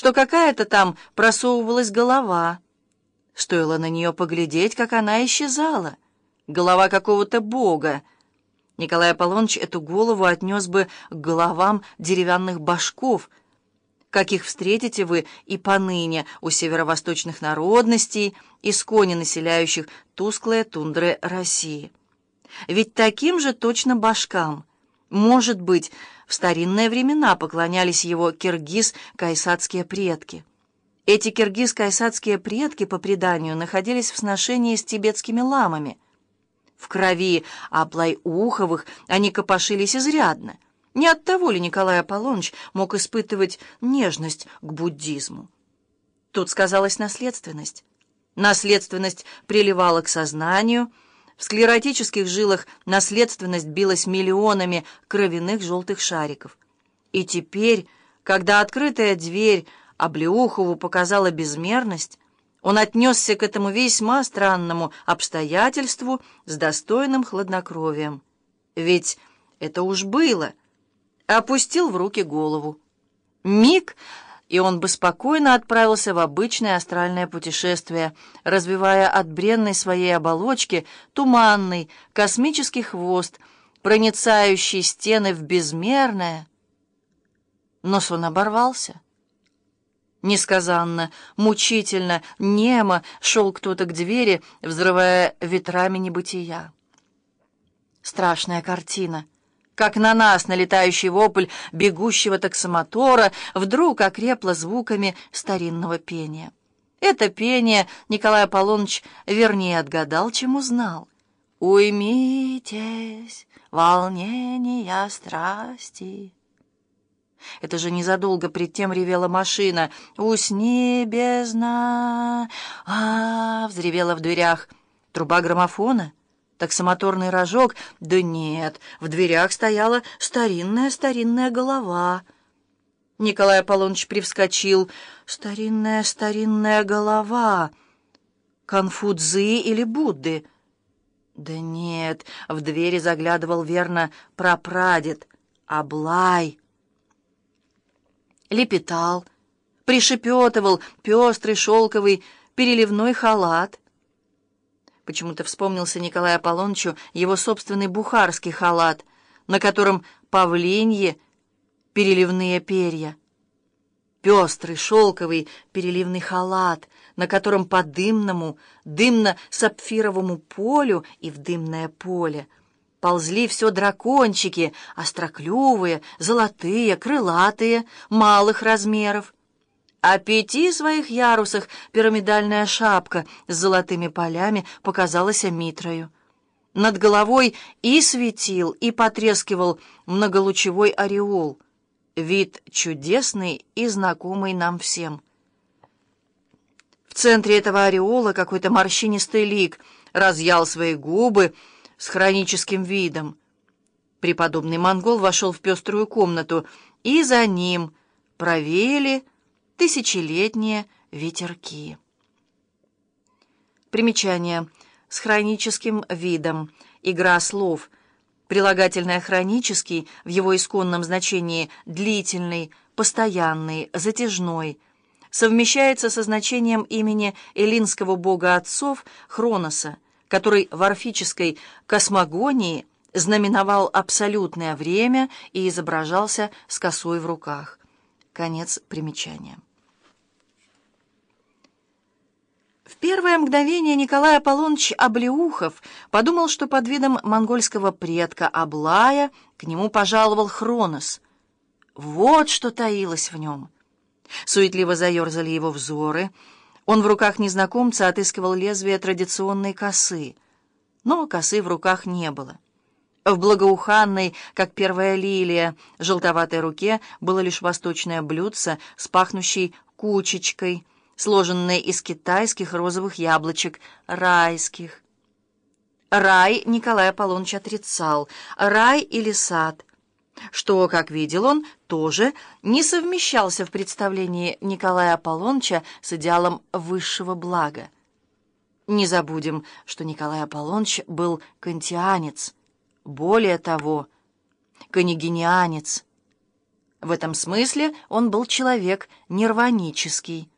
что какая-то там просовывалась голова. Стоило на нее поглядеть, как она исчезала. Голова какого-то бога. Николай Аполлоныч эту голову отнес бы к головам деревянных башков, каких встретите вы и поныне у северо-восточных народностей, исконе населяющих тусклые тундры России. Ведь таким же точно башкам, может быть, в старинные времена поклонялись его киргиз-кайсадские предки. Эти киргиз-кайсадские предки, по преданию, находились в сношении с тибетскими ламами. В крови Аплай-Уховых они копошились изрядно. Не от того ли Николай Аполлоныч мог испытывать нежность к буддизму? Тут сказалась наследственность. Наследственность приливала к сознанию – в склеротических жилах наследственность билась миллионами кровяных желтых шариков. И теперь, когда открытая дверь Облеухову показала безмерность, он отнесся к этому весьма странному обстоятельству с достойным хладнокровием. Ведь это уж было. Опустил в руки голову. Миг — и он бы спокойно отправился в обычное астральное путешествие, развивая от бренной своей оболочки туманный космический хвост, проницающий стены в безмерное. Но сон оборвался. Несказанно, мучительно, немо шел кто-то к двери, взрывая ветрами небытия. Страшная картина — как на нас налетающий вопль бегущего таксомотора вдруг окрепло звуками старинного пения. Это пение Николай Аполлоныч вернее отгадал, чем узнал. «Уймитесь, волнения страсти». Это же незадолго пред тем ревела машина. «Усни, бездна!» а, -а, -а взревела в дверях. Труба граммофона — таксомоторный рожок. Да нет, в дверях стояла старинная-старинная голова. Николай Аполлоныч привскочил. Старинная, старинная голова. Конфудзы или Будды? Да нет, в двери заглядывал верно прапрадед, Аблай. Лепетал, пришепетывал пестрый шелковый переливной халат. Почему-то вспомнился Николаю Аполлонычу его собственный бухарский халат, на котором павлинье, переливные перья. Пестрый, шелковый, переливный халат, на котором по дымному, дымно-сапфировому полю и в дымное поле ползли все дракончики, остроклювые, золотые, крылатые, малых размеров. О пяти своих ярусах пирамидальная шапка с золотыми полями показалась Митрою. Над головой и светил, и потрескивал многолучевой ореол. Вид чудесный и знакомый нам всем. В центре этого ореола какой-то морщинистый лик разъял свои губы с хроническим видом. Преподобный монгол вошел в пеструю комнату, и за ним провели тысячелетние ветерки. Примечание. С хроническим видом. Игра слов. Прилагательное «хронический» в его исконном значении «длительный», «постоянный», «затяжной» совмещается со значением имени эллинского бога отцов Хроноса, который в орфической космогонии знаменовал абсолютное время и изображался с косой в руках. Конец примечания. В первое мгновение Николай Аполлоныч Облеухов подумал, что под видом монгольского предка Аблая к нему пожаловал Хронос. Вот что таилось в нем. Суетливо заерзали его взоры. Он в руках незнакомца отыскивал лезвие традиционной косы. Но косы в руках не было. В благоуханной, как первая лилия, желтоватой руке было лишь восточное блюдце с пахнущей кучечкой — сложенные из китайских розовых яблочек, райских. Рай Николай Аполлоныч отрицал, рай или сад, что, как видел он, тоже не совмещался в представлении Николая Аполлоныча с идеалом высшего блага. Не забудем, что Николай Аполлоныч был кантианец, более того, канигенианец. В этом смысле он был человек нирванический.